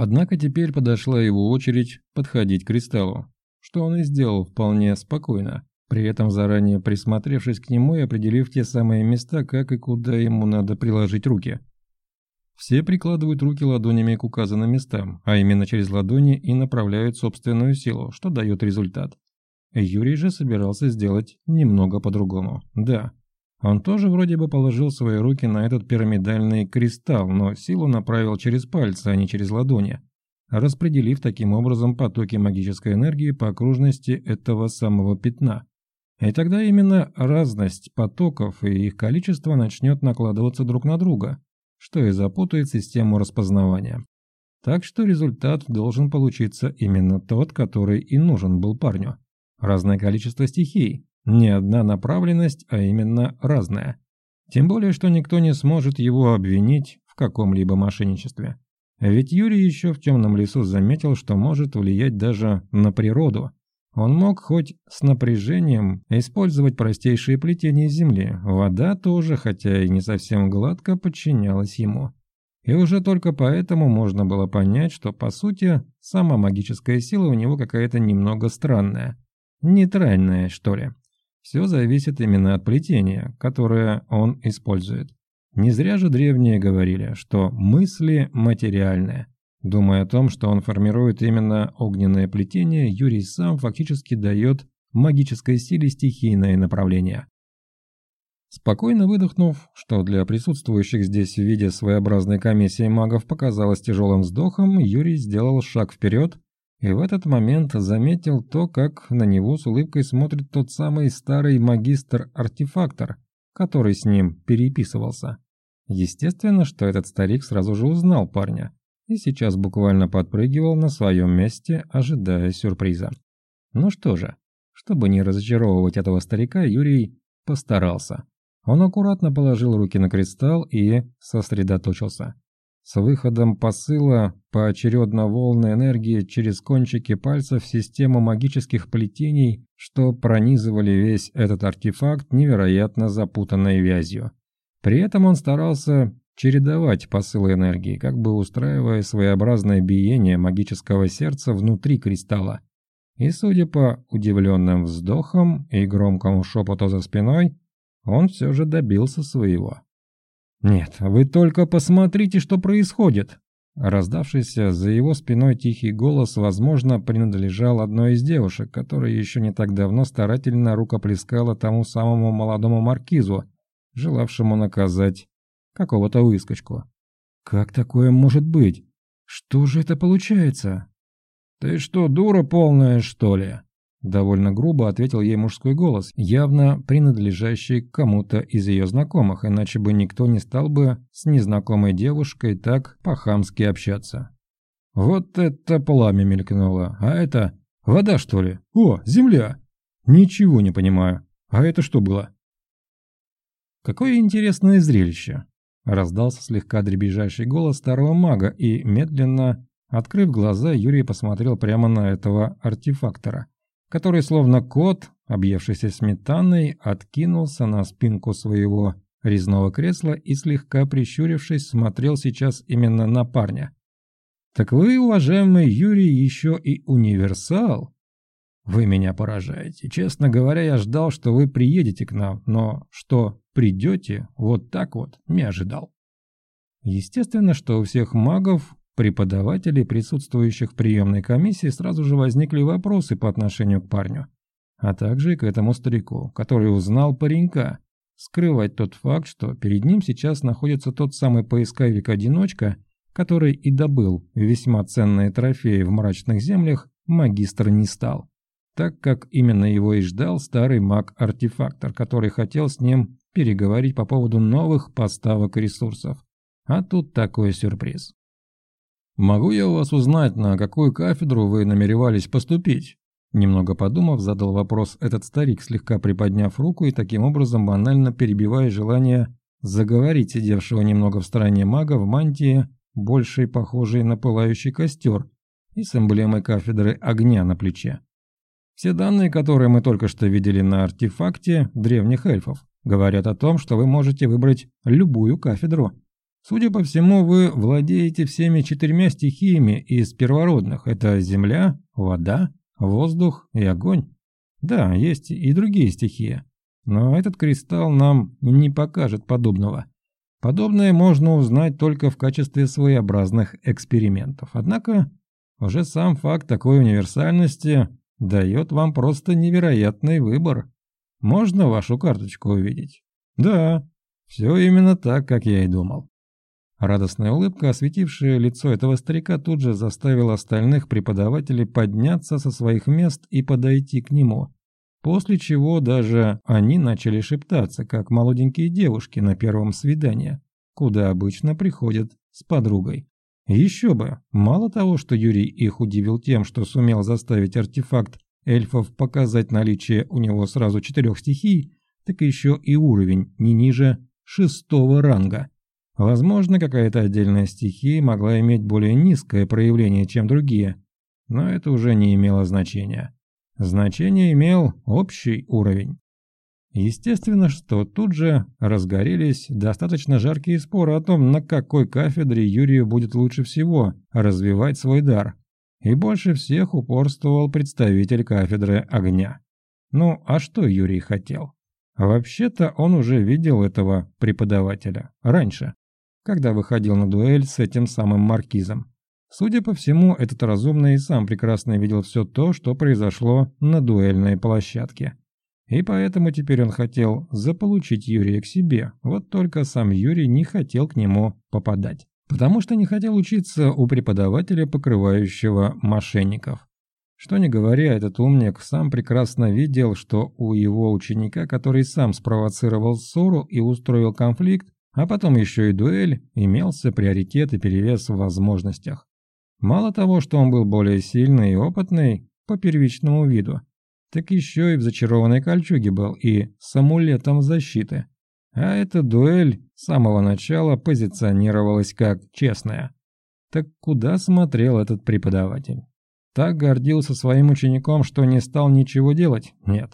Однако теперь подошла его очередь подходить к кристаллу, что он и сделал вполне спокойно, при этом заранее присмотревшись к нему и определив те самые места, как и куда ему надо приложить руки. Все прикладывают руки ладонями к указанным местам, а именно через ладони и направляют собственную силу, что дает результат. Юрий же собирался сделать немного по-другому. Да, он тоже вроде бы положил свои руки на этот пирамидальный кристалл, но силу направил через пальцы, а не через ладони, распределив таким образом потоки магической энергии по окружности этого самого пятна. И тогда именно разность потоков и их количество начнет накладываться друг на друга, что и запутает систему распознавания. Так что результат должен получиться именно тот, который и нужен был парню. Разное количество стихий, не одна направленность, а именно разная. Тем более, что никто не сможет его обвинить в каком-либо мошенничестве. Ведь Юрий еще в темном лесу заметил, что может влиять даже на природу. Он мог хоть с напряжением использовать простейшие плетения Земли. Вода тоже, хотя и не совсем гладко, подчинялась ему. И уже только поэтому можно было понять, что, по сути, сама магическая сила у него какая-то немного странная. Нейтральная, что ли. Все зависит именно от плетения, которое он использует. Не зря же древние говорили, что мысли материальные. Думая о том, что он формирует именно огненное плетение, Юрий сам фактически дает магической силе стихийное направление. Спокойно выдохнув, что для присутствующих здесь в виде своеобразной комиссии магов показалось тяжелым вздохом, Юрий сделал шаг вперед и в этот момент заметил то, как на него с улыбкой смотрит тот самый старый магистр-артефактор, который с ним переписывался. Естественно, что этот старик сразу же узнал парня и сейчас буквально подпрыгивал на своем месте, ожидая сюрприза. Ну что же, чтобы не разочаровывать этого старика, Юрий постарался. Он аккуратно положил руки на кристалл и сосредоточился. С выходом посыла поочередно волны энергии через кончики пальцев в систему магических плетений, что пронизывали весь этот артефакт невероятно запутанной вязью. При этом он старался чередовать посылы энергии, как бы устраивая своеобразное биение магического сердца внутри кристалла. И судя по удивленным вздохам и громкому шепоту за спиной, он все же добился своего. «Нет, вы только посмотрите, что происходит!» Раздавшийся за его спиной тихий голос, возможно, принадлежал одной из девушек, которая еще не так давно старательно рукоплескала тому самому молодому маркизу, желавшему наказать какого-то выскочку. «Как такое может быть? Что же это получается?» «Ты что, дура полная, что ли?» Довольно грубо ответил ей мужской голос, явно принадлежащий кому-то из ее знакомых, иначе бы никто не стал бы с незнакомой девушкой так по-хамски общаться. Вот это пламя мелькнуло, а это вода, что ли? О, земля! Ничего не понимаю. А это что было? Какое интересное зрелище. Раздался слегка дребезжащий голос старого мага, и, медленно открыв глаза, Юрий посмотрел прямо на этого артефактора который, словно кот, объевшийся сметаной, откинулся на спинку своего резного кресла и, слегка прищурившись, смотрел сейчас именно на парня. «Так вы, уважаемый Юрий, еще и универсал?» «Вы меня поражаете. Честно говоря, я ждал, что вы приедете к нам, но что придете вот так вот, не ожидал». Естественно, что у всех магов преподавателей, присутствующих в приемной комиссии, сразу же возникли вопросы по отношению к парню, а также и к этому старику, который узнал паренька. Скрывать тот факт, что перед ним сейчас находится тот самый поисковик-одиночка, который и добыл весьма ценные трофеи в мрачных землях, магистр не стал, так как именно его и ждал старый маг-артефактор, который хотел с ним переговорить по поводу новых поставок ресурсов. А тут такой сюрприз. «Могу я у вас узнать, на какую кафедру вы намеревались поступить?» Немного подумав, задал вопрос этот старик, слегка приподняв руку и таким образом банально перебивая желание заговорить сидевшего немного в стороне мага в мантии, большей похожей на пылающий костер и с эмблемой кафедры огня на плече. Все данные, которые мы только что видели на артефакте древних эльфов, говорят о том, что вы можете выбрать любую кафедру. Судя по всему, вы владеете всеми четырьмя стихиями из первородных. Это земля, вода, воздух и огонь. Да, есть и другие стихии. Но этот кристалл нам не покажет подобного. Подобное можно узнать только в качестве своеобразных экспериментов. Однако, уже сам факт такой универсальности дает вам просто невероятный выбор. Можно вашу карточку увидеть? Да, все именно так, как я и думал. Радостная улыбка, осветившая лицо этого старика, тут же заставила остальных преподавателей подняться со своих мест и подойти к нему. После чего даже они начали шептаться, как молоденькие девушки на первом свидании, куда обычно приходят с подругой. Еще бы, мало того, что Юрий их удивил тем, что сумел заставить артефакт эльфов показать наличие у него сразу четырех стихий, так еще и уровень не ниже шестого ранга. Возможно, какая-то отдельная стихия могла иметь более низкое проявление, чем другие, но это уже не имело значения. Значение имел общий уровень. Естественно, что тут же разгорелись достаточно жаркие споры о том, на какой кафедре Юрию будет лучше всего развивать свой дар. И больше всех упорствовал представитель кафедры огня. Ну, а что Юрий хотел? Вообще-то он уже видел этого преподавателя раньше когда выходил на дуэль с этим самым маркизом. Судя по всему, этот разумный сам прекрасно видел все то, что произошло на дуэльной площадке. И поэтому теперь он хотел заполучить Юрия к себе, вот только сам Юрий не хотел к нему попадать. Потому что не хотел учиться у преподавателя, покрывающего мошенников. Что не говоря, этот умник сам прекрасно видел, что у его ученика, который сам спровоцировал ссору и устроил конфликт, а потом еще и дуэль, имелся приоритет и перевес в возможностях. Мало того, что он был более сильный и опытный по первичному виду, так еще и в зачарованной кольчуге был и с амулетом защиты. А эта дуэль с самого начала позиционировалась как честная. Так куда смотрел этот преподаватель? Так гордился своим учеником, что не стал ничего делать? Нет.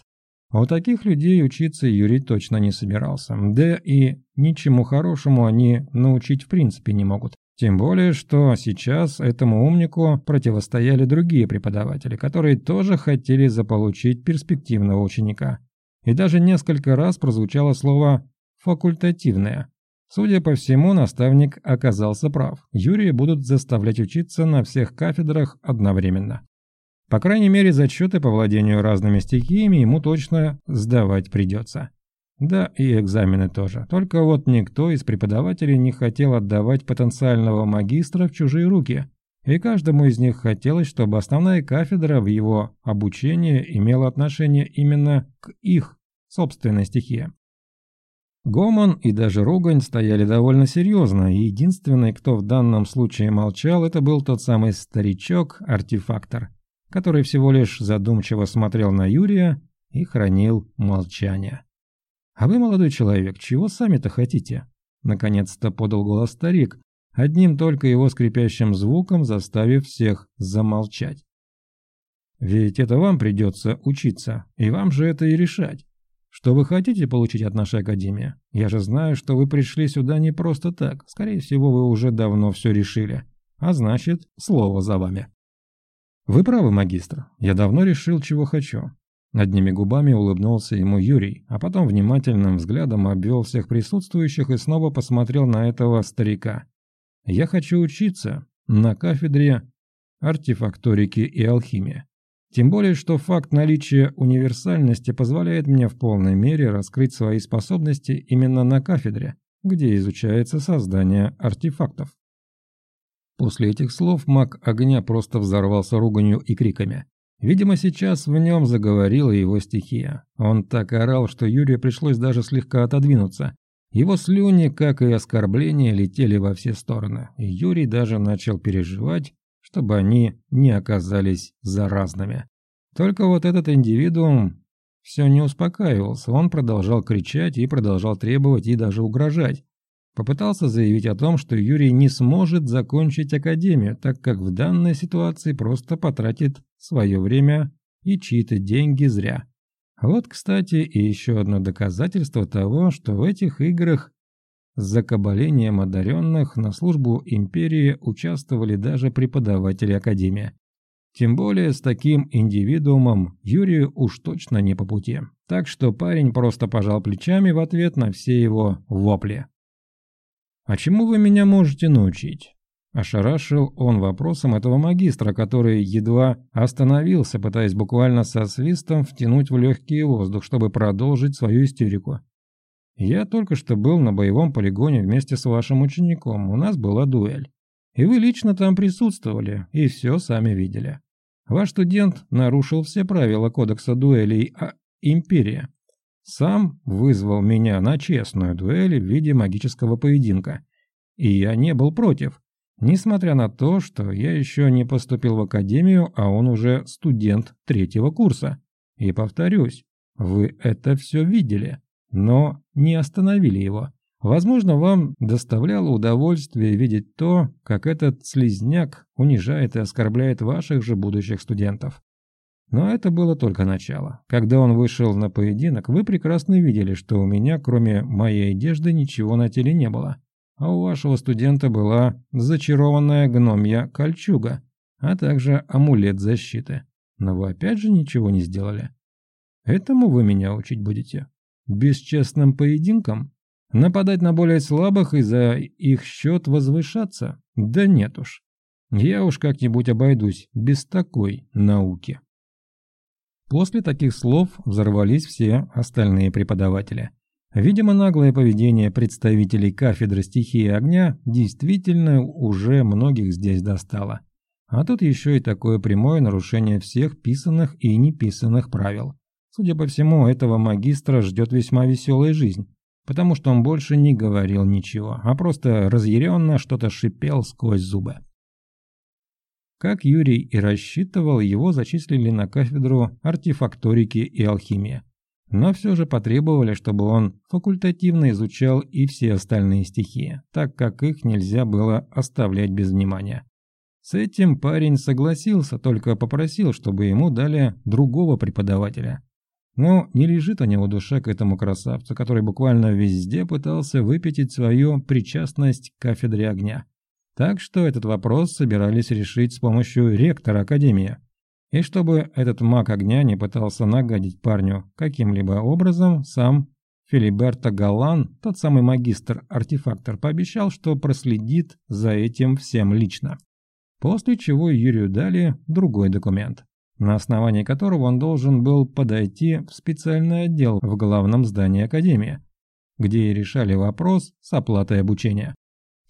У таких людей учиться Юрий точно не собирался. Да и ничему хорошему они научить в принципе не могут. Тем более, что сейчас этому умнику противостояли другие преподаватели, которые тоже хотели заполучить перспективного ученика. И даже несколько раз прозвучало слово «факультативное». Судя по всему, наставник оказался прав. Юрия будут заставлять учиться на всех кафедрах одновременно. По крайней мере, зачеты по владению разными стихиями ему точно сдавать придется. Да, и экзамены тоже. Только вот никто из преподавателей не хотел отдавать потенциального магистра в чужие руки. И каждому из них хотелось, чтобы основная кафедра в его обучении имела отношение именно к их собственной стихии. Гомон и даже ругань стояли довольно серьезно, и единственный, кто в данном случае молчал, это был тот самый старичок-артефактор, который всего лишь задумчиво смотрел на Юрия и хранил молчание. «А вы, молодой человек, чего сами-то хотите?» Наконец-то подал голос старик, одним только его скрипящим звуком заставив всех замолчать. «Ведь это вам придется учиться, и вам же это и решать. Что вы хотите получить от нашей академии? Я же знаю, что вы пришли сюда не просто так. Скорее всего, вы уже давно все решили. А значит, слово за вами». «Вы правы, магистр. Я давно решил, чего хочу». Одними губами улыбнулся ему Юрий, а потом внимательным взглядом обвел всех присутствующих и снова посмотрел на этого старика. «Я хочу учиться на кафедре артефакторики и алхимии. Тем более, что факт наличия универсальности позволяет мне в полной мере раскрыть свои способности именно на кафедре, где изучается создание артефактов. После этих слов маг огня просто взорвался руганью и криками. Видимо, сейчас в нем заговорила его стихия. Он так орал, что Юрию пришлось даже слегка отодвинуться. Его слюни, как и оскорбления, летели во все стороны, и Юрий даже начал переживать, чтобы они не оказались заразными. Только вот этот индивидуум все не успокаивался, он продолжал кричать и продолжал требовать и даже угрожать. Попытался заявить о том, что Юрий не сможет закончить академию, так как в данной ситуации просто потратит свое время и чьи-то деньги зря. Вот, кстати, и еще одно доказательство того, что в этих играх с закабалением одаренных на службу империи участвовали даже преподаватели Академии. Тем более с таким индивидуумом Юрию уж точно не по пути. Так что парень просто пожал плечами в ответ на все его вопли. «А чему вы меня можете научить?» Ошарашил он вопросом этого магистра, который едва остановился, пытаясь буквально со свистом втянуть в легкий воздух, чтобы продолжить свою истерику. «Я только что был на боевом полигоне вместе с вашим учеником, у нас была дуэль. И вы лично там присутствовали, и все сами видели. Ваш студент нарушил все правила кодекса дуэлей а Империя. Сам вызвал меня на честную дуэль в виде магического поединка. И я не был против, несмотря на то, что я еще не поступил в академию, а он уже студент третьего курса. И повторюсь, вы это все видели, но не остановили его. Возможно, вам доставляло удовольствие видеть то, как этот слизняк унижает и оскорбляет ваших же будущих студентов. Но это было только начало. Когда он вышел на поединок, вы прекрасно видели, что у меня, кроме моей одежды, ничего на теле не было. А у вашего студента была зачарованная гномья кольчуга, а также амулет защиты. Но вы опять же ничего не сделали. Этому вы меня учить будете? Бесчестным поединкам? Нападать на более слабых и за их счет возвышаться? Да нет уж. Я уж как-нибудь обойдусь без такой науки. После таких слов взорвались все остальные преподаватели. Видимо, наглое поведение представителей кафедры стихии огня действительно уже многих здесь достало. А тут еще и такое прямое нарушение всех писанных и неписанных правил. Судя по всему, этого магистра ждет весьма веселая жизнь потому что он больше не говорил ничего, а просто разъяренно что-то шипел сквозь зубы. Как Юрий и рассчитывал, его зачислили на кафедру артефакторики и алхимии. Но все же потребовали, чтобы он факультативно изучал и все остальные стихии, так как их нельзя было оставлять без внимания. С этим парень согласился, только попросил, чтобы ему дали другого преподавателя, но не лежит у него душа к этому красавцу, который буквально везде пытался выпятить свою причастность к кафедре огня. Так что этот вопрос собирались решить с помощью ректора Академии. И чтобы этот маг огня не пытался нагадить парню каким-либо образом, сам Филиберто Галлан, тот самый магистр-артефактор, пообещал, что проследит за этим всем лично. После чего Юрию дали другой документ на основании которого он должен был подойти в специальный отдел в главном здании Академии, где и решали вопрос с оплатой обучения.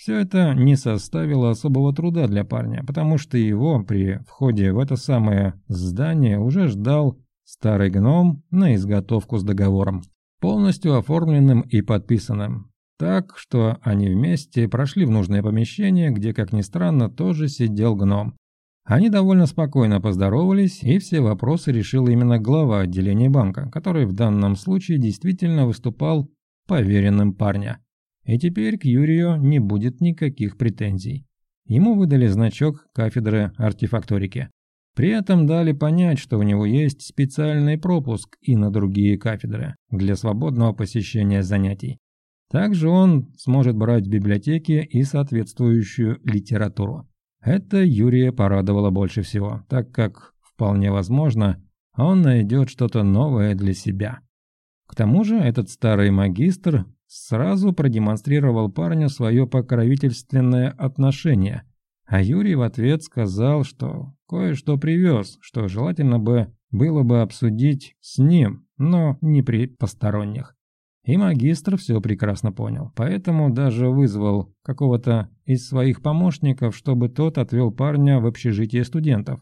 Все это не составило особого труда для парня, потому что его при входе в это самое здание уже ждал старый гном на изготовку с договором, полностью оформленным и подписанным. Так что они вместе прошли в нужное помещение, где, как ни странно, тоже сидел гном. Они довольно спокойно поздоровались, и все вопросы решил именно глава отделения банка, который в данном случае действительно выступал поверенным парня. И теперь к Юрию не будет никаких претензий. Ему выдали значок кафедры артефакторики. При этом дали понять, что у него есть специальный пропуск и на другие кафедры для свободного посещения занятий. Также он сможет брать в библиотеке и соответствующую литературу. Это Юрия порадовало больше всего, так как, вполне возможно, он найдет что-то новое для себя. К тому же этот старый магистр сразу продемонстрировал парню свое покровительственное отношение, а Юрий в ответ сказал, что кое-что привез, что желательно бы было бы обсудить с ним, но не при посторонних. И магистр все прекрасно понял, поэтому даже вызвал какого-то из своих помощников, чтобы тот отвел парня в общежитие студентов.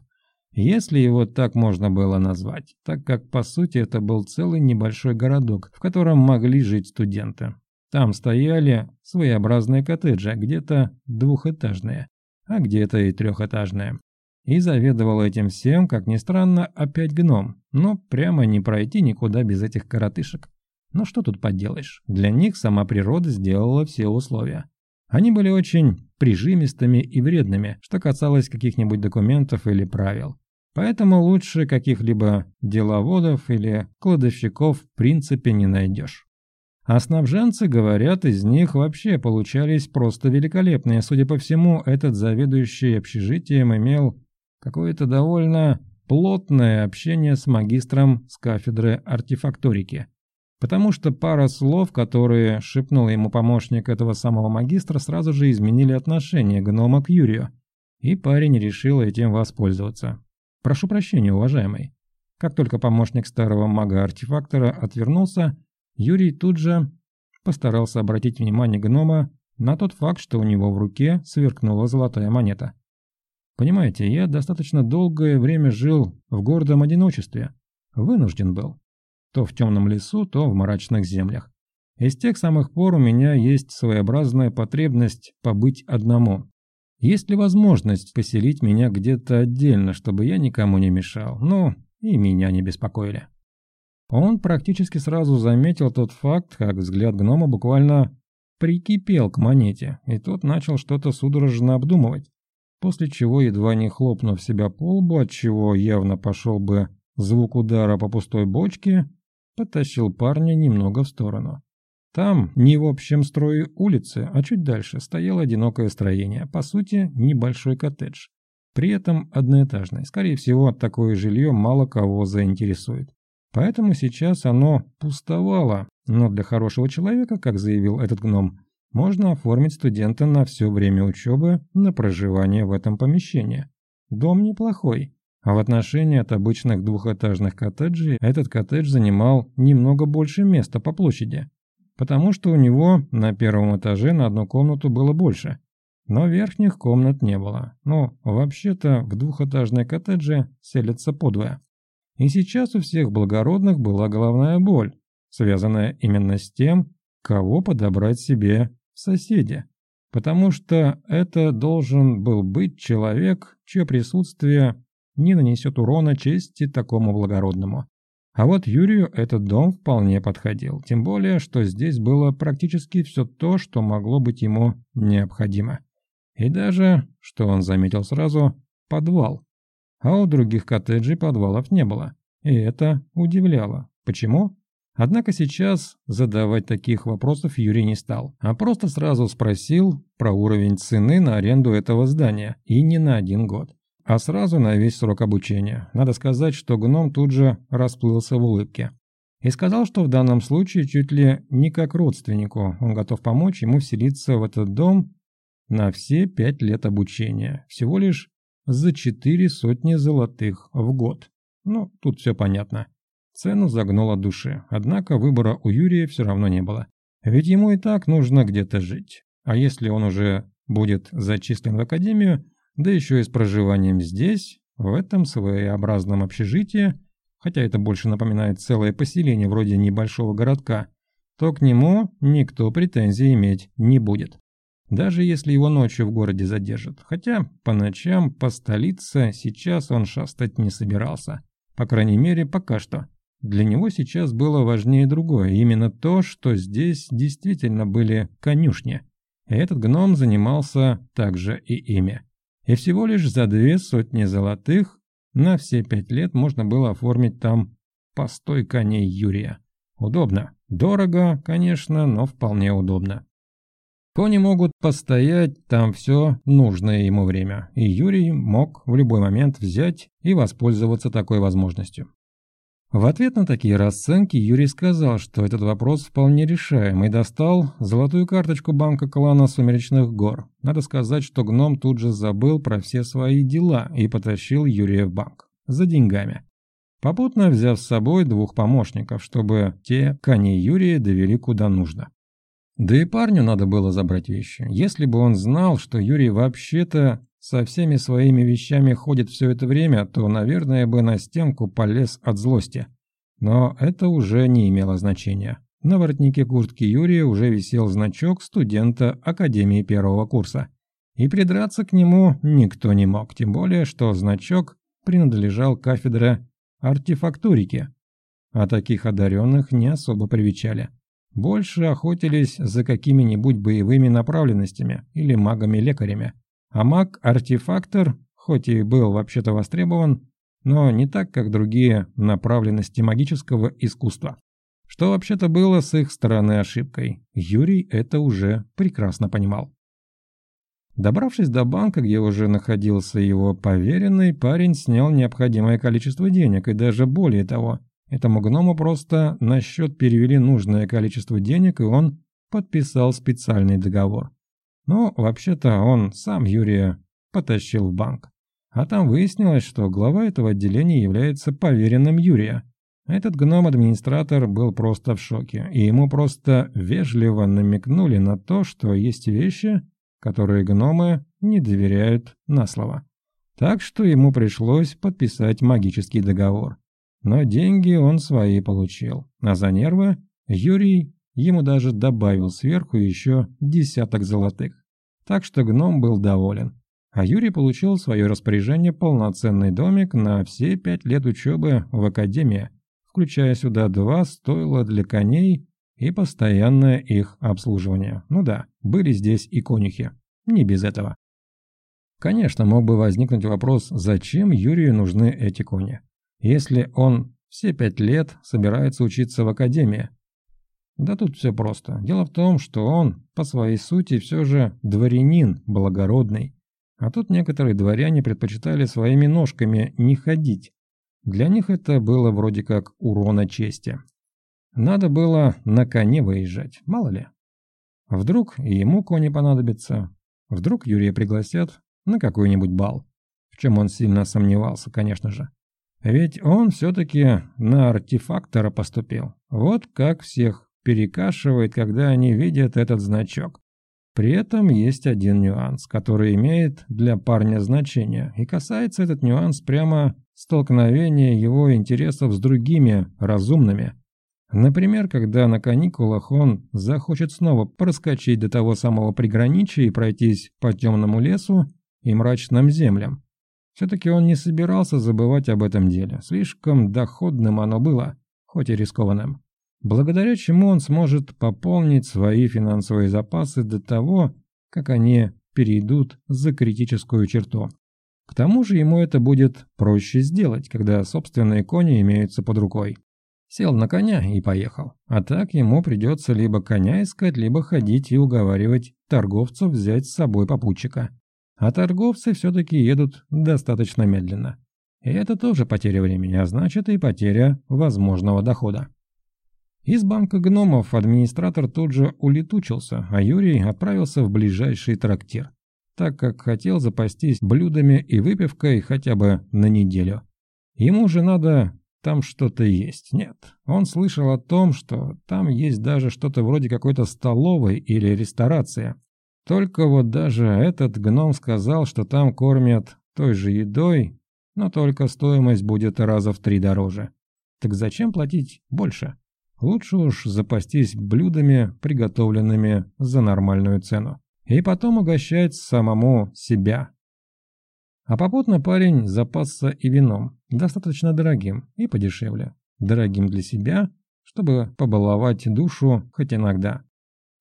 Если его так можно было назвать, так как по сути это был целый небольшой городок, в котором могли жить студенты. Там стояли своеобразные коттеджи, где-то двухэтажные, а где-то и трехэтажные. И заведовал этим всем, как ни странно, опять гном, но прямо не пройти никуда без этих коротышек. Но что тут поделаешь, для них сама природа сделала все условия. Они были очень прижимистыми и вредными, что касалось каких-нибудь документов или правил. Поэтому лучше каких-либо деловодов или кладовщиков в принципе не найдешь. А снабженцы, говорят, из них вообще получались просто великолепные. Судя по всему, этот заведующий общежитием имел какое-то довольно плотное общение с магистром с кафедры артефакторики. Потому что пара слов, которые шепнул ему помощник этого самого магистра, сразу же изменили отношение гнома к Юрию. И парень решил этим воспользоваться. Прошу прощения, уважаемый. Как только помощник старого мага-артефактора отвернулся, Юрий тут же постарался обратить внимание гнома на тот факт, что у него в руке сверкнула золотая монета. Понимаете, я достаточно долгое время жил в гордом одиночестве. Вынужден был. То в темном лесу, то в мрачных землях. И с тех самых пор у меня есть своеобразная потребность побыть одному. Есть ли возможность поселить меня где-то отдельно, чтобы я никому не мешал? Ну, и меня не беспокоили. Он практически сразу заметил тот факт, как взгляд гнома буквально прикипел к монете, и тот начал что-то судорожно обдумывать, после чего, едва не хлопнув себя по лбу, от чего явно пошел бы звук удара по пустой бочке, потащил парня немного в сторону. Там, не в общем строе улицы, а чуть дальше, стояло одинокое строение, по сути, небольшой коттедж. При этом одноэтажный. Скорее всего, такое жилье мало кого заинтересует. Поэтому сейчас оно пустовало, но для хорошего человека, как заявил этот гном, можно оформить студента на все время учебы на проживание в этом помещении. Дом неплохой, а в отношении от обычных двухэтажных коттеджей этот коттедж занимал немного больше места по площади, потому что у него на первом этаже на одну комнату было больше, но верхних комнат не было. Ну, вообще-то в двухэтажной коттедже селятся подвое. И сейчас у всех благородных была головная боль, связанная именно с тем, кого подобрать себе в соседи. Потому что это должен был быть человек, чье присутствие не нанесет урона чести такому благородному. А вот Юрию этот дом вполне подходил, тем более, что здесь было практически все то, что могло быть ему необходимо. И даже, что он заметил сразу, подвал а у других коттеджей подвалов не было. И это удивляло. Почему? Однако сейчас задавать таких вопросов Юрий не стал, а просто сразу спросил про уровень цены на аренду этого здания, и не на один год, а сразу на весь срок обучения. Надо сказать, что гном тут же расплылся в улыбке. И сказал, что в данном случае чуть ли не как родственнику он готов помочь ему вселиться в этот дом на все пять лет обучения. Всего лишь за четыре сотни золотых в год. Ну, тут все понятно. Цену загнула души, однако выбора у Юрия все равно не было. Ведь ему и так нужно где-то жить. А если он уже будет зачислен в академию, да еще и с проживанием здесь, в этом своеобразном общежитии, хотя это больше напоминает целое поселение вроде небольшого городка, то к нему никто претензий иметь не будет даже если его ночью в городе задержат. Хотя по ночам по столице сейчас он шастать не собирался. По крайней мере, пока что. Для него сейчас было важнее другое, именно то, что здесь действительно были конюшни. Этот гном занимался также и ими. И всего лишь за две сотни золотых на все пять лет можно было оформить там постой коней Юрия. Удобно. Дорого, конечно, но вполне удобно. Кони могут постоять там все нужное ему время, и Юрий мог в любой момент взять и воспользоваться такой возможностью. В ответ на такие расценки Юрий сказал, что этот вопрос вполне решаем, и достал золотую карточку банка клана Сумеречных гор. Надо сказать, что гном тут же забыл про все свои дела и потащил Юрия в банк. За деньгами. Попутно взяв с собой двух помощников, чтобы те коней Юрия довели куда нужно. Да и парню надо было забрать вещи. Если бы он знал, что Юрий вообще-то со всеми своими вещами ходит все это время, то, наверное, бы на стенку полез от злости. Но это уже не имело значения. На воротнике куртки Юрия уже висел значок студента Академии первого курса. И придраться к нему никто не мог, тем более, что значок принадлежал кафедре артефактурики, а таких одаренных не особо привечали больше охотились за какими-нибудь боевыми направленностями или магами-лекарями. А маг-артефактор, хоть и был вообще-то востребован, но не так, как другие направленности магического искусства. что вообще-то было с их стороны ошибкой. Юрий это уже прекрасно понимал. Добравшись до банка, где уже находился его поверенный, парень снял необходимое количество денег, и даже более того, этому гному просто на счет перевели нужное количество денег, и он подписал специальный договор. Но вообще-то он сам Юрия потащил в банк. А там выяснилось, что глава этого отделения является поверенным Юрия. Этот гном-администратор был просто в шоке, и ему просто вежливо намекнули на то, что есть вещи, которые гномы не доверяют на слово. Так что ему пришлось подписать магический договор. Но деньги он свои получил, а за нервы Юрий ему даже добавил сверху еще десяток золотых. Так что гном был доволен. А Юрий получил в свое распоряжение полноценный домик на все пять лет учебы в академии, включая сюда два стойла для коней и постоянное их обслуживание. Ну да, были здесь и конюхи. Не без этого. Конечно, мог бы возникнуть вопрос, зачем Юрию нужны эти кони, если он все пять лет собирается учиться в академии. Да тут все просто. Дело в том, что он, по своей сути, все же дворянин благородный. А тут некоторые дворяне предпочитали своими ножками не ходить, для них это было вроде как урона чести. Надо было на коне выезжать, мало ли. Вдруг и ему кони понадобятся. Вдруг Юрия пригласят на какой-нибудь бал. В чем он сильно сомневался, конечно же. Ведь он все-таки на артефактора поступил. Вот как всех перекашивает, когда они видят этот значок. При этом есть один нюанс, который имеет для парня значение, и касается этот нюанс прямо столкновения его интересов с другими разумными. Например, когда на каникулах он захочет снова проскочить до того самого приграничия и пройтись по темному лесу и мрачным землям. Все-таки он не собирался забывать об этом деле, слишком доходным оно было, хоть и рискованным благодаря чему он сможет пополнить свои финансовые запасы до того, как они перейдут за критическую черту. К тому же ему это будет проще сделать, когда собственные кони имеются под рукой. Сел на коня и поехал. А так ему придется либо коня искать, либо ходить и уговаривать торговцев взять с собой попутчика. А торговцы все-таки едут достаточно медленно. И это тоже потеря времени, а значит и потеря возможного дохода. Из банка гномов администратор тут же улетучился, а Юрий отправился в ближайший трактир, так как хотел запастись блюдами и выпивкой хотя бы на неделю. Ему же надо там что-то есть. Нет, он слышал о том, что там есть даже что-то вроде какой-то столовой или ресторации. Только вот даже этот гном сказал, что там кормят той же едой, но только стоимость будет раза в три дороже. Так зачем платить больше? Лучше уж запастись блюдами, приготовленными за нормальную цену. И потом угощать самому себя. А попутно парень запасся и вином, достаточно дорогим и подешевле. Дорогим для себя, чтобы побаловать душу хоть иногда.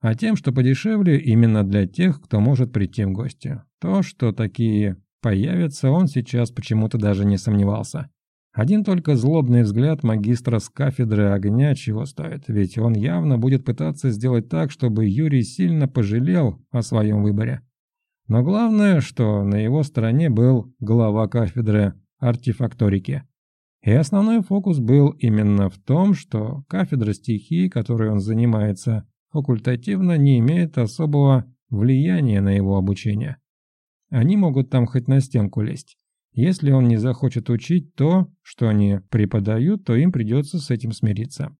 А тем, что подешевле именно для тех, кто может прийти в гости. То, что такие появятся, он сейчас почему-то даже не сомневался. Один только злобный взгляд магистра с кафедры огня чего стоит, ведь он явно будет пытаться сделать так, чтобы Юрий сильно пожалел о своем выборе. Но главное, что на его стороне был глава кафедры артефакторики. И основной фокус был именно в том, что кафедра стихии, которой он занимается факультативно, не имеет особого влияния на его обучение. Они могут там хоть на стенку лезть. Если он не захочет учить то, что они преподают, то им придется с этим смириться.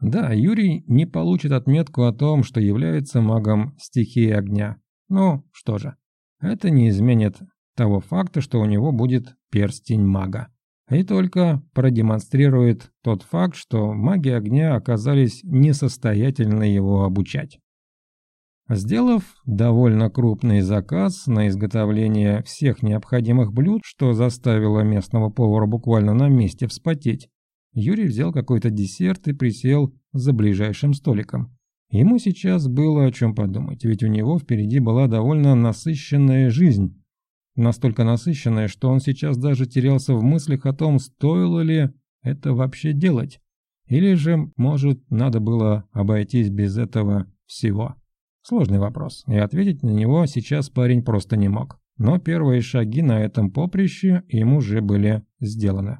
Да, Юрий не получит отметку о том, что является магом стихии огня. Ну, что же, это не изменит того факта, что у него будет перстень мага. И только продемонстрирует тот факт, что маги огня оказались несостоятельны его обучать. Сделав довольно крупный заказ на изготовление всех необходимых блюд, что заставило местного повара буквально на месте вспотеть, Юрий взял какой-то десерт и присел за ближайшим столиком. Ему сейчас было о чем подумать, ведь у него впереди была довольно насыщенная жизнь. Настолько насыщенная, что он сейчас даже терялся в мыслях о том, стоило ли это вообще делать. Или же, может, надо было обойтись без этого всего? Сложный вопрос, и ответить на него сейчас парень просто не мог. Но первые шаги на этом поприще им уже были сделаны.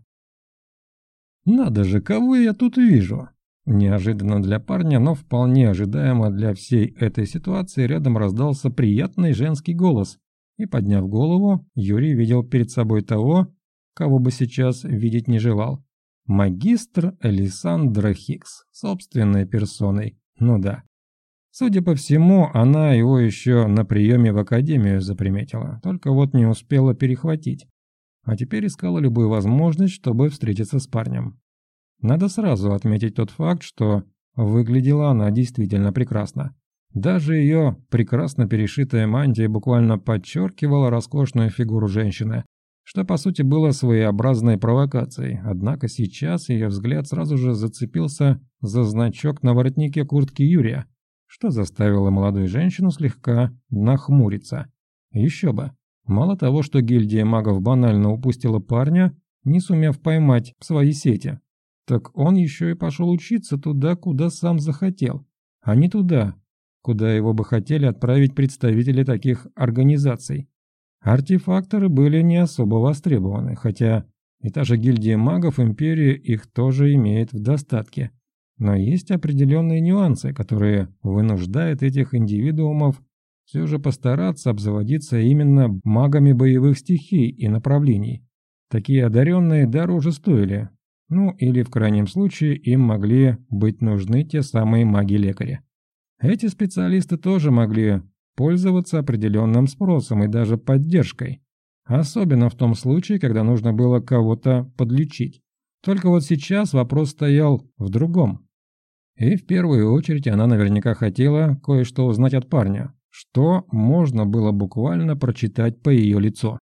«Надо же, кого я тут вижу?» Неожиданно для парня, но вполне ожидаемо для всей этой ситуации рядом раздался приятный женский голос. И подняв голову, Юрий видел перед собой того, кого бы сейчас видеть не желал. Магистр Элисандра Хикс, собственной персоной. Ну да. Судя по всему, она его еще на приеме в академию заприметила, только вот не успела перехватить. А теперь искала любую возможность, чтобы встретиться с парнем. Надо сразу отметить тот факт, что выглядела она действительно прекрасно. Даже ее прекрасно перешитая мантия буквально подчеркивала роскошную фигуру женщины, что по сути было своеобразной провокацией, однако сейчас ее взгляд сразу же зацепился за значок на воротнике куртки Юрия, что заставило молодую женщину слегка нахмуриться. Еще бы. Мало того, что гильдия магов банально упустила парня, не сумев поймать в свои сети, так он еще и пошел учиться туда, куда сам захотел, а не туда, куда его бы хотели отправить представители таких организаций. Артефакторы были не особо востребованы, хотя и та же гильдия магов Империи их тоже имеет в достатке. Но есть определенные нюансы, которые вынуждают этих индивидуумов все же постараться обзаводиться именно магами боевых стихий и направлений. Такие одаренные дороже стоили. Ну, или в крайнем случае им могли быть нужны те самые маги-лекари. Эти специалисты тоже могли пользоваться определенным спросом и даже поддержкой. Особенно в том случае, когда нужно было кого-то подлечить. Только вот сейчас вопрос стоял в другом. И в первую очередь она наверняка хотела кое-что узнать от парня, что можно было буквально прочитать по ее лицу.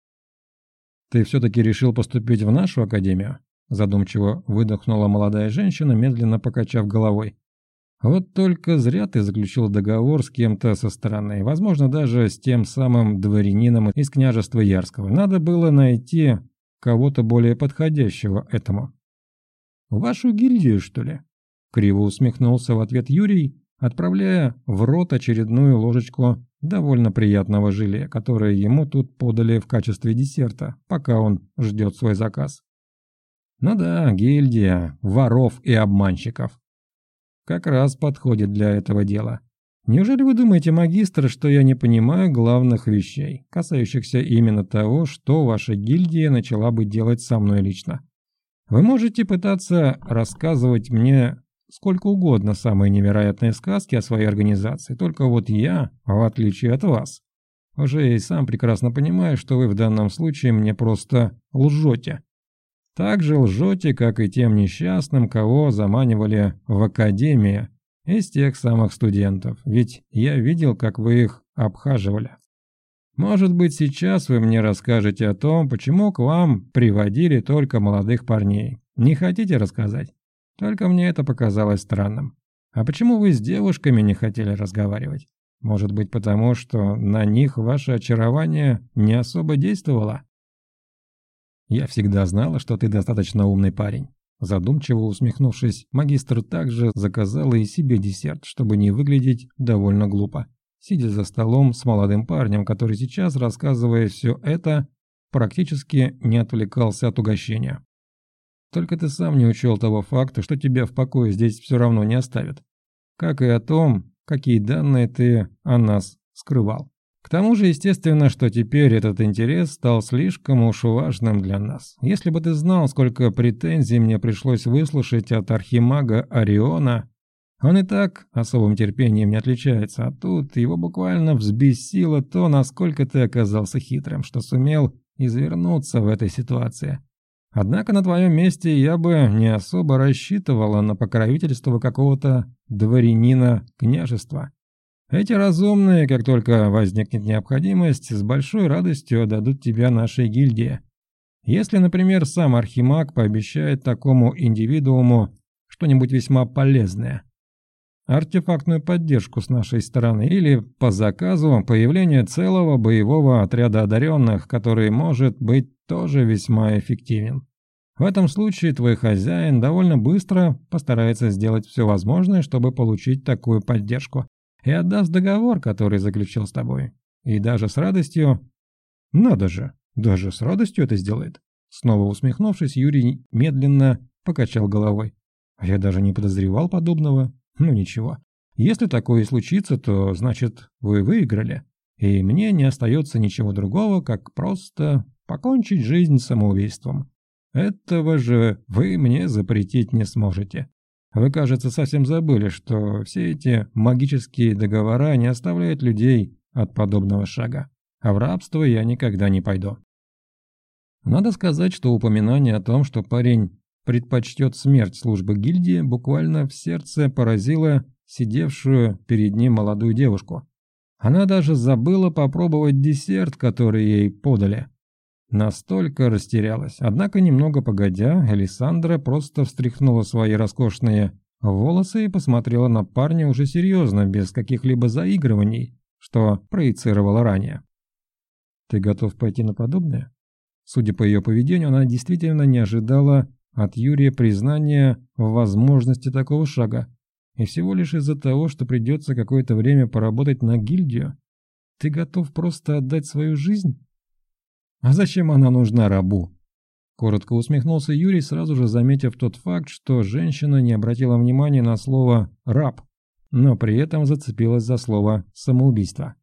«Ты все-таки решил поступить в нашу академию?» Задумчиво выдохнула молодая женщина, медленно покачав головой. Вот только зря ты заключил договор с кем-то со стороны, возможно, даже с тем самым дворянином из княжества Ярского. Надо было найти кого-то более подходящего этому. «Вашу гильдию, что ли?» Криво усмехнулся в ответ Юрий, отправляя в рот очередную ложечку довольно приятного желе, которое ему тут подали в качестве десерта, пока он ждет свой заказ. Ну да, гильдия воров и обманщиков как раз подходит для этого дела. Неужели вы думаете, магистр, что я не понимаю главных вещей, касающихся именно того, что ваша гильдия начала бы делать со мной лично? Вы можете пытаться рассказывать мне сколько угодно самые невероятные сказки о своей организации, только вот я, в отличие от вас, уже и сам прекрасно понимаю, что вы в данном случае мне просто лжете. Так же лжете, как и тем несчастным, кого заманивали в академию из тех самых студентов, ведь я видел, как вы их обхаживали. Может быть, сейчас вы мне расскажете о том, почему к вам приводили только молодых парней. Не хотите рассказать? Только мне это показалось странным. А почему вы с девушками не хотели разговаривать? Может быть, потому что на них ваше очарование не особо действовало? «Я всегда знала, что ты достаточно умный парень». Задумчиво усмехнувшись, магистр также заказала и себе десерт, чтобы не выглядеть довольно глупо. Сидя за столом с молодым парнем, который сейчас, рассказывая все это, практически не отвлекался от угощения. Только ты сам не учел того факта, что тебя в покое здесь все равно не оставят. Как и о том, какие данные ты о нас скрывал. К тому же, естественно, что теперь этот интерес стал слишком уж важным для нас. Если бы ты знал, сколько претензий мне пришлось выслушать от архимага Ориона, он и так особым терпением не отличается, а тут его буквально взбесило то, насколько ты оказался хитрым, что сумел извернуться в этой ситуации. Однако на твоем месте я бы не особо рассчитывала на покровительство какого-то дворянина княжества. Эти разумные, как только возникнет необходимость, с большой радостью отдадут тебя нашей гильдии. Если, например, сам Архимаг пообещает такому индивидууму что-нибудь весьма полезное. Артефактную поддержку с нашей стороны или, по заказу, появление целого боевого отряда одаренных, который может быть тоже весьма эффективен. В этом случае твой хозяин довольно быстро постарается сделать все возможное, чтобы получить такую поддержку, и отдаст договор, который заключил с тобой. И даже с радостью... Надо же, даже с радостью это сделает. Снова усмехнувшись, Юрий медленно покачал головой. А я даже не подозревал подобного. Ну ничего. Если такое случится, то значит вы выиграли. И мне не остается ничего другого, как просто покончить жизнь самоубийством. Этого же вы мне запретить не сможете. Вы, кажется, совсем забыли, что все эти магические договора не оставляют людей от подобного шага. А в рабство я никогда не пойду. Надо сказать, что упоминание о том, что парень предпочтет смерть службы гильдии, буквально в сердце поразило сидевшую перед ним молодую девушку. Она даже забыла попробовать десерт, который ей подали. Настолько растерялась. Однако, немного погодя, Элисандра просто встряхнула свои роскошные волосы и посмотрела на парня уже серьезно, без каких-либо заигрываний, что проецировала ранее. «Ты готов пойти на подобное?» Судя по ее поведению, она действительно не ожидала от Юрия признания в возможности такого шага. И всего лишь из-за того, что придется какое-то время поработать на гильдию. Ты готов просто отдать свою жизнь? А зачем она нужна рабу? Коротко усмехнулся Юрий, сразу же заметив тот факт, что женщина не обратила внимания на слово «раб», но при этом зацепилась за слово «самоубийство».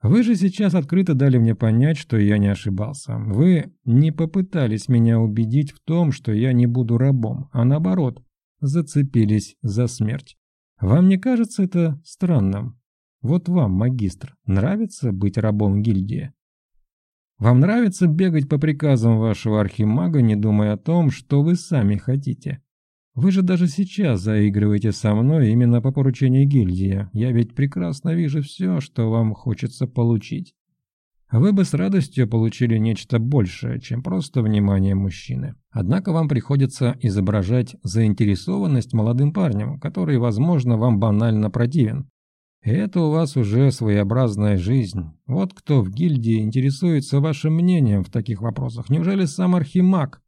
Вы же сейчас открыто дали мне понять, что я не ошибался. Вы не попытались меня убедить в том, что я не буду рабом, а наоборот, зацепились за смерть. Вам не кажется это странным? Вот вам, магистр, нравится быть рабом гильдии? Вам нравится бегать по приказам вашего архимага, не думая о том, что вы сами хотите? Вы же даже сейчас заигрываете со мной именно по поручению гильдии. Я ведь прекрасно вижу все, что вам хочется получить. Вы бы с радостью получили нечто большее, чем просто внимание мужчины. Однако вам приходится изображать заинтересованность молодым парнем, который, возможно, вам банально противен. Это у вас уже своеобразная жизнь. Вот кто в гильдии интересуется вашим мнением в таких вопросах. Неужели сам Архимаг?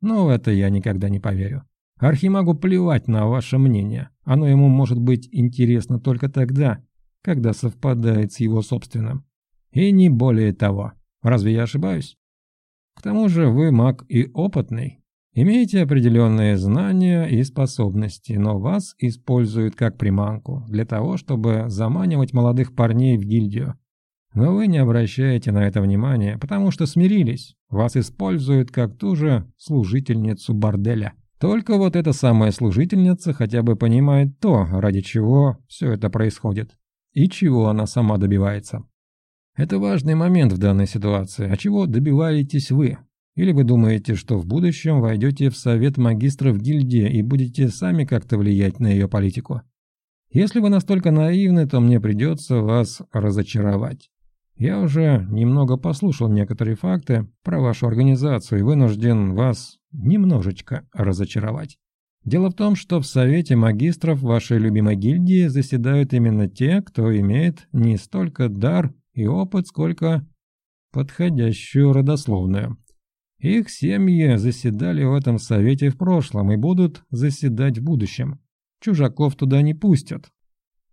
Ну, это я никогда не поверю. Архимагу плевать на ваше мнение. Оно ему может быть интересно только тогда, когда совпадает с его собственным. И не более того. Разве я ошибаюсь? К тому же вы маг и опытный. Имеете определенные знания и способности, но вас используют как приманку для того, чтобы заманивать молодых парней в гильдию. Но вы не обращаете на это внимания, потому что смирились. Вас используют как ту же служительницу борделя. Только вот эта самая служительница хотя бы понимает то, ради чего все это происходит, и чего она сама добивается. Это важный момент в данной ситуации, а чего добиваетесь вы? Или вы думаете, что в будущем войдете в совет магистров гильдии и будете сами как-то влиять на ее политику? Если вы настолько наивны, то мне придется вас разочаровать. Я уже немного послушал некоторые факты про вашу организацию и вынужден вас немножечко разочаровать. Дело в том, что в Совете магистров вашей любимой гильдии заседают именно те, кто имеет не столько дар и опыт, сколько подходящую родословную. Их семьи заседали в этом совете в прошлом и будут заседать в будущем. Чужаков туда не пустят.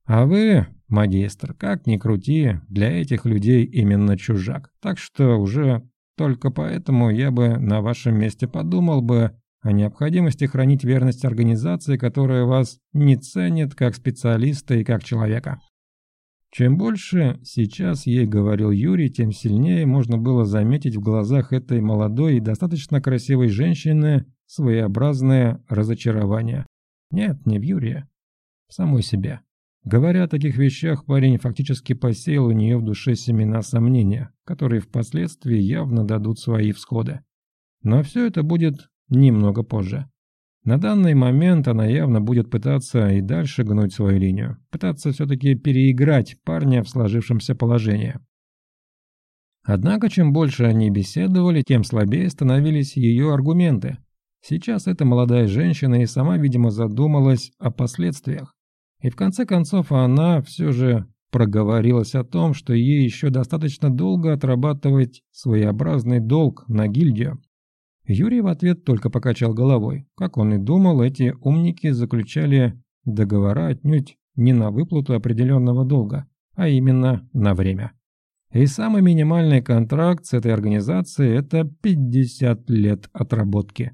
А вы, магистр, как ни крути, для этих людей именно чужак. Так что уже только поэтому я бы на вашем месте подумал бы о необходимости хранить верность организации, которая вас не ценит как специалиста и как человека. Чем больше сейчас ей говорил Юрий, тем сильнее можно было заметить в глазах этой молодой и достаточно красивой женщины своеобразное разочарование. Нет, не в Юрия, в самой себе. Говоря о таких вещах, парень фактически посеял у нее в душе семена сомнения, которые впоследствии явно дадут свои всходы. Но все это будет немного позже. На данный момент она явно будет пытаться и дальше гнуть свою линию, пытаться все-таки переиграть парня в сложившемся положении. Однако, чем больше они беседовали, тем слабее становились ее аргументы. Сейчас эта молодая женщина и сама, видимо, задумалась о последствиях. И в конце концов она все же проговорилась о том, что ей еще достаточно долго отрабатывать своеобразный долг на гильдию. Юрий в ответ только покачал головой. Как он и думал, эти умники заключали договора отнюдь не на выплату определенного долга, а именно на время. И самый минимальный контракт с этой организацией – это 50 лет отработки.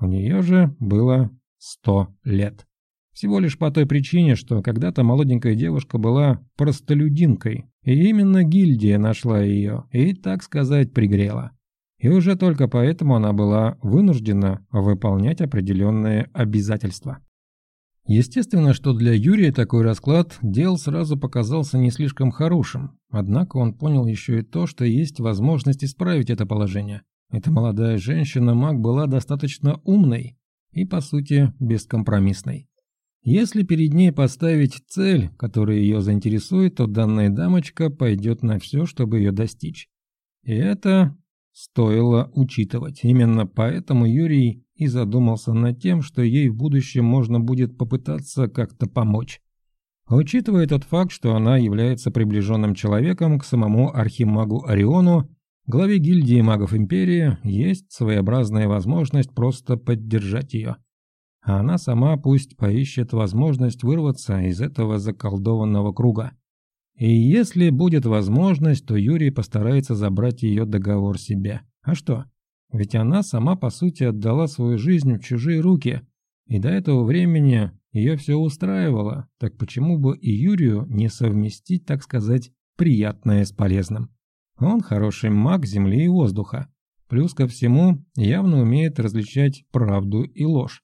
У нее же было 100 лет. Всего лишь по той причине, что когда-то молоденькая девушка была простолюдинкой, и именно гильдия нашла ее и, так сказать, пригрела. И уже только поэтому она была вынуждена выполнять определенные обязательства. Естественно, что для Юрия такой расклад дел сразу показался не слишком хорошим, однако он понял еще и то, что есть возможность исправить это положение. Эта молодая женщина-маг была достаточно умной и, по сути, бескомпромиссной. Если перед ней поставить цель, которая ее заинтересует, то данная дамочка пойдет на все, чтобы ее достичь. И это стоило учитывать. Именно поэтому Юрий и задумался над тем, что ей в будущем можно будет попытаться как-то помочь. Учитывая тот факт, что она является приближенным человеком к самому архимагу Ориону, главе гильдии магов Империи, есть своеобразная возможность просто поддержать ее. А она сама пусть поищет возможность вырваться из этого заколдованного круга. И если будет возможность, то Юрий постарается забрать ее договор себе. А что? Ведь она сама, по сути, отдала свою жизнь в чужие руки, и до этого времени ее все устраивало, так почему бы и Юрию не совместить, так сказать, приятное с полезным? Он хороший маг земли и воздуха, плюс ко всему явно умеет различать правду и ложь,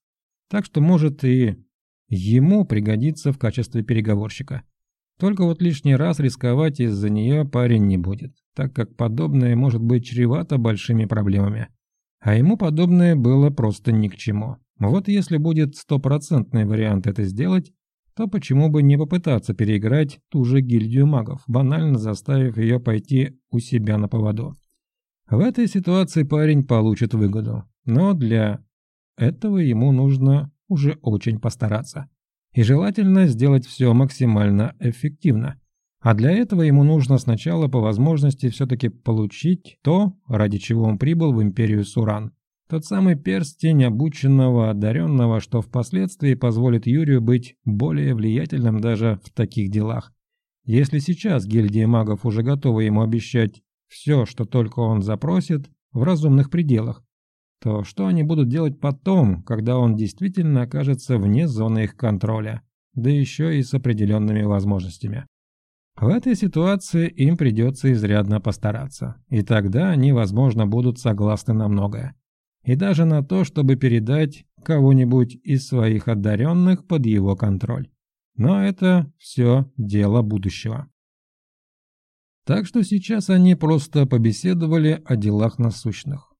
так что может и ему пригодиться в качестве переговорщика. Только вот лишний раз рисковать из-за нее парень не будет, так как подобное может быть чревато большими проблемами. А ему подобное было просто ни к чему. Вот если будет стопроцентный вариант это сделать, то почему бы не попытаться переиграть ту же гильдию магов, банально заставив ее пойти у себя на поводу. В этой ситуации парень получит выгоду, но для этого ему нужно уже очень постараться. И желательно сделать все максимально эффективно. А для этого ему нужно сначала по возможности все-таки получить то, ради чего он прибыл в империю Суран. Тот самый перстень обученного, одаренного, что впоследствии позволит Юрию быть более влиятельным даже в таких делах. Если сейчас гильдия магов уже готова ему обещать все, что только он запросит, в разумных пределах, то что они будут делать потом, когда он действительно окажется вне зоны их контроля, да еще и с определенными возможностями. В этой ситуации им придется изрядно постараться, и тогда они, возможно, будут согласны на многое. И даже на то, чтобы передать кого-нибудь из своих одаренных под его контроль. Но это все дело будущего. Так что сейчас они просто побеседовали о делах насущных.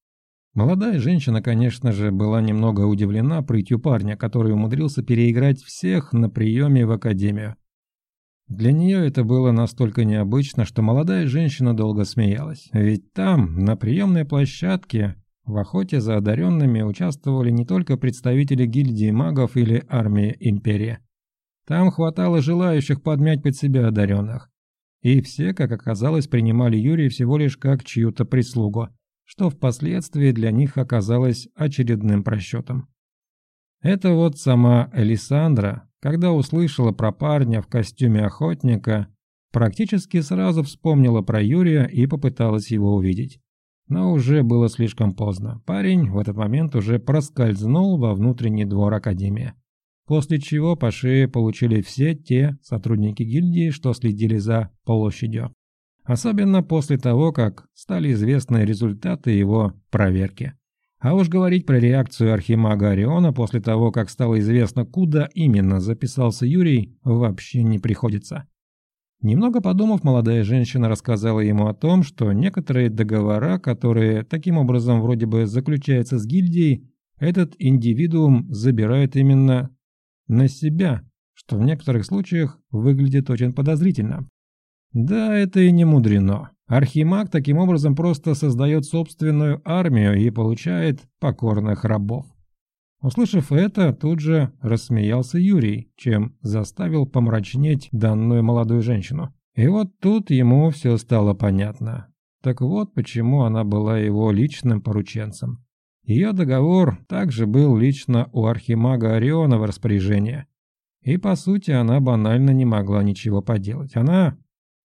Молодая женщина, конечно же, была немного удивлена прытью парня, который умудрился переиграть всех на приеме в академию. Для нее это было настолько необычно, что молодая женщина долго смеялась. Ведь там, на приемной площадке, в охоте за одаренными участвовали не только представители гильдии магов или армии империи. Там хватало желающих подмять под себя одаренных. И все, как оказалось, принимали Юрия всего лишь как чью-то прислугу – что впоследствии для них оказалось очередным просчетом. Это вот сама Элисандра, когда услышала про парня в костюме охотника, практически сразу вспомнила про Юрия и попыталась его увидеть. Но уже было слишком поздно. Парень в этот момент уже проскользнул во внутренний двор Академии. После чего по шее получили все те сотрудники гильдии, что следили за площадью. Особенно после того, как стали известны результаты его проверки. А уж говорить про реакцию архимага Ориона после того, как стало известно, куда именно записался Юрий, вообще не приходится. Немного подумав, молодая женщина рассказала ему о том, что некоторые договора, которые таким образом вроде бы заключаются с гильдией, этот индивидуум забирает именно на себя, что в некоторых случаях выглядит очень подозрительно. Да, это и не мудрено. Архимаг таким образом просто создает собственную армию и получает покорных рабов. Услышав это, тут же рассмеялся Юрий, чем заставил помрачнеть данную молодую женщину. И вот тут ему все стало понятно. Так вот почему она была его личным порученцем. Ее договор также был лично у архимага Ориона в распоряжении. И по сути она банально не могла ничего поделать. Она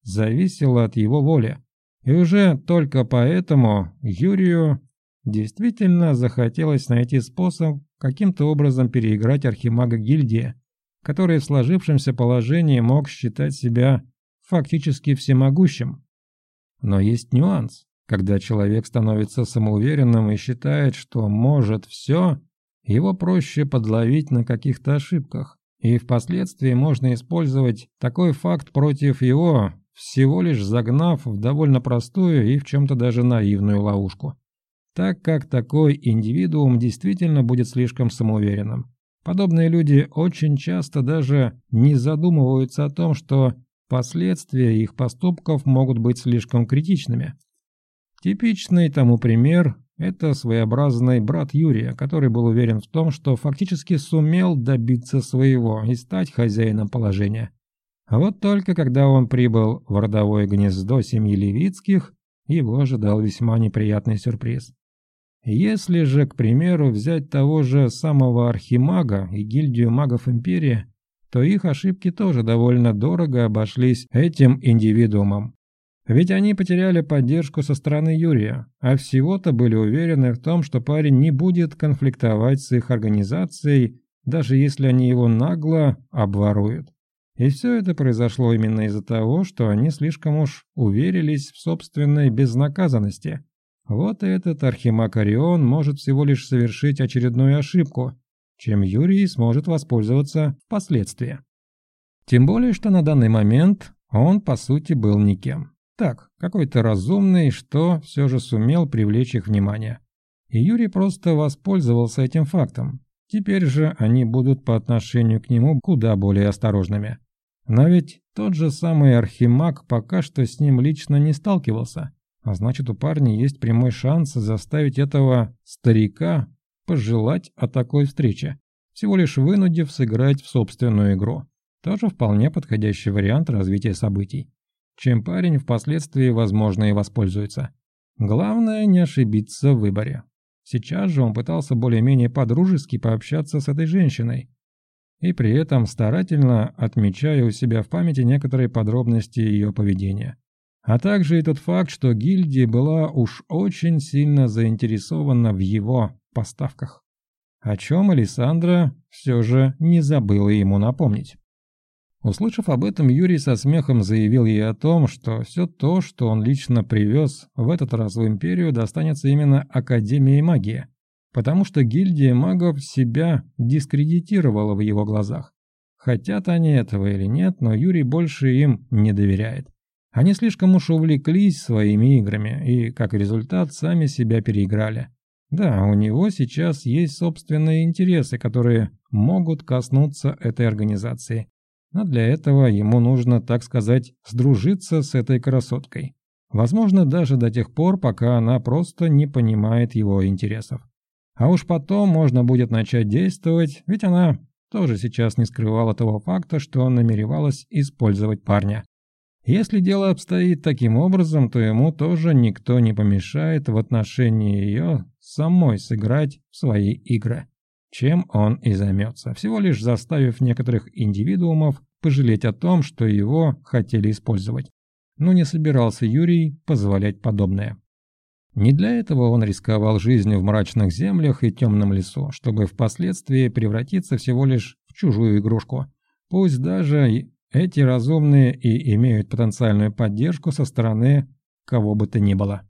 зависела от его воли. И уже только поэтому Юрию действительно захотелось найти способ каким-то образом переиграть архимага гильдии, который в сложившемся положении мог считать себя фактически всемогущим. Но есть нюанс. Когда человек становится самоуверенным и считает, что может все, его проще подловить на каких-то ошибках. И впоследствии можно использовать такой факт против его, всего лишь загнав в довольно простую и в чем-то даже наивную ловушку. Так как такой индивидуум действительно будет слишком самоуверенным. Подобные люди очень часто даже не задумываются о том, что последствия их поступков могут быть слишком критичными. Типичный тому пример – это своеобразный брат Юрия, который был уверен в том, что фактически сумел добиться своего и стать хозяином положения. А вот только когда он прибыл в родовое гнездо семьи Левицких, его ожидал весьма неприятный сюрприз. Если же, к примеру, взять того же самого Архимага и гильдию магов Империи, то их ошибки тоже довольно дорого обошлись этим индивидуумам. Ведь они потеряли поддержку со стороны Юрия, а всего-то были уверены в том, что парень не будет конфликтовать с их организацией, даже если они его нагло обворуют. И все это произошло именно из-за того, что они слишком уж уверились в собственной безнаказанности. Вот этот Архимаг Орион может всего лишь совершить очередную ошибку, чем Юрий сможет воспользоваться впоследствии. Тем более, что на данный момент он, по сути, был никем. Так, какой-то разумный, что все же сумел привлечь их внимание. И Юрий просто воспользовался этим фактом. Теперь же они будут по отношению к нему куда более осторожными. Но ведь тот же самый Архимаг пока что с ним лично не сталкивался. А значит, у парня есть прямой шанс заставить этого старика пожелать о такой встрече, всего лишь вынудив сыграть в собственную игру. Тоже вполне подходящий вариант развития событий чем парень впоследствии, возможно, и воспользуется. Главное не ошибиться в выборе. Сейчас же он пытался более-менее подружески пообщаться с этой женщиной, и при этом старательно отмечая у себя в памяти некоторые подробности ее поведения. А также и тот факт, что гильдия была уж очень сильно заинтересована в его поставках. О чем Александра все же не забыла ему напомнить. Услышав об этом, Юрий со смехом заявил ей о том, что все то, что он лично привез в этот раз в Империю, достанется именно Академии магии, потому что гильдия магов себя дискредитировала в его глазах. Хотят они этого или нет, но Юрий больше им не доверяет. Они слишком уж увлеклись своими играми и, как результат, сами себя переиграли. Да, у него сейчас есть собственные интересы, которые могут коснуться этой организации. Но для этого ему нужно, так сказать, сдружиться с этой красоткой. Возможно, даже до тех пор, пока она просто не понимает его интересов. А уж потом можно будет начать действовать, ведь она тоже сейчас не скрывала того факта, что намеревалась использовать парня. Если дело обстоит таким образом, то ему тоже никто не помешает в отношении ее самой сыграть в свои игры чем он и займется, всего лишь заставив некоторых индивидуумов пожалеть о том, что его хотели использовать. Но не собирался Юрий позволять подобное. Не для этого он рисковал жизнью в мрачных землях и темном лесу, чтобы впоследствии превратиться всего лишь в чужую игрушку. Пусть даже эти разумные и имеют потенциальную поддержку со стороны кого бы то ни было.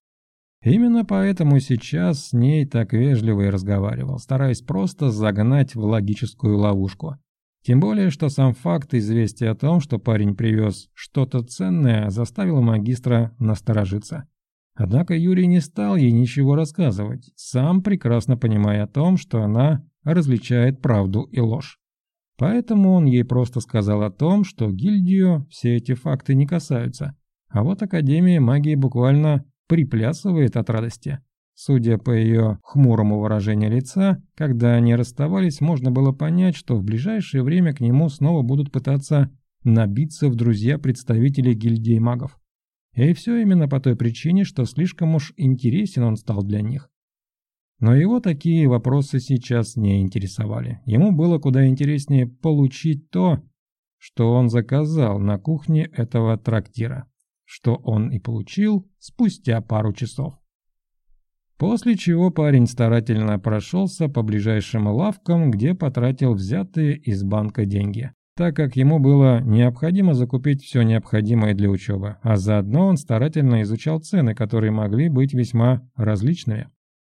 Именно поэтому сейчас с ней так вежливо и разговаривал, стараясь просто загнать в логическую ловушку. Тем более, что сам факт известия о том, что парень привез что-то ценное, заставил магистра насторожиться. Однако Юрий не стал ей ничего рассказывать, сам прекрасно понимая о том, что она различает правду и ложь. Поэтому он ей просто сказал о том, что гильдию все эти факты не касаются, а вот Академия магии буквально приплясывает от радости. Судя по ее хмурому выражению лица, когда они расставались, можно было понять, что в ближайшее время к нему снова будут пытаться набиться в друзья представителей гильдии магов. И все именно по той причине, что слишком уж интересен он стал для них. Но его такие вопросы сейчас не интересовали. Ему было куда интереснее получить то, что он заказал на кухне этого трактира, что он и получил спустя пару часов. После чего парень старательно прошелся по ближайшим лавкам, где потратил взятые из банка деньги, так как ему было необходимо закупить все необходимое для учебы, а заодно он старательно изучал цены, которые могли быть весьма различными.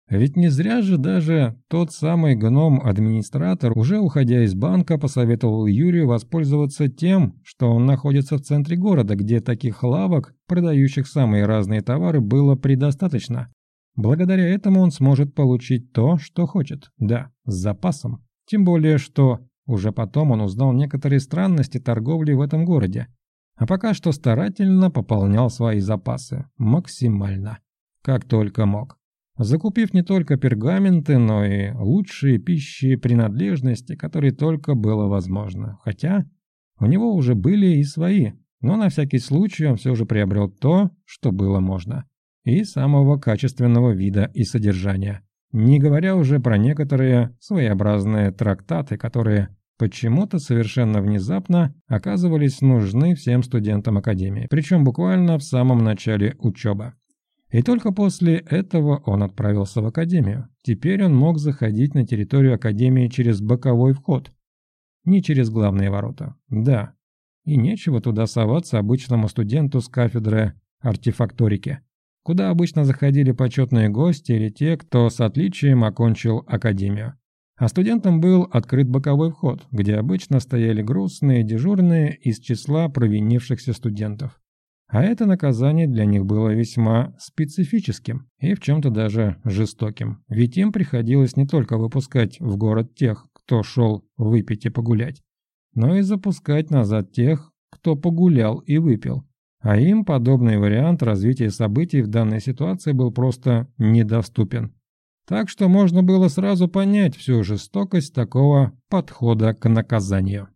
Ведь не зря же даже тот самый гном-администратор, уже уходя из банка, посоветовал Юрию воспользоваться тем, что он находится в центре города, где таких лавок, продающих самые разные товары, было предостаточно. Благодаря этому он сможет получить то, что хочет, да, с запасом. Тем более, что уже потом он узнал некоторые странности торговли в этом городе. А пока что старательно пополнял свои запасы. Максимально. Как только мог закупив не только пергаменты, но и лучшие пищи принадлежности, которые только было возможно. Хотя у него уже были и свои, но на всякий случай он все же приобрел то, что было можно. И самого качественного вида и содержания. Не говоря уже про некоторые своеобразные трактаты, которые почему-то совершенно внезапно оказывались нужны всем студентам Академии, причем буквально в самом начале учебы. И только после этого он отправился в академию. Теперь он мог заходить на территорию академии через боковой вход. Не через главные ворота. Да. И нечего туда соваться обычному студенту с кафедры артефакторики, куда обычно заходили почетные гости или те, кто с отличием окончил академию. А студентам был открыт боковой вход, где обычно стояли грустные дежурные из числа провинившихся студентов. А это наказание для них было весьма специфическим и в чем-то даже жестоким. Ведь им приходилось не только выпускать в город тех, кто шел выпить и погулять, но и запускать назад тех, кто погулял и выпил. А им подобный вариант развития событий в данной ситуации был просто недоступен. Так что можно было сразу понять всю жестокость такого подхода к наказанию.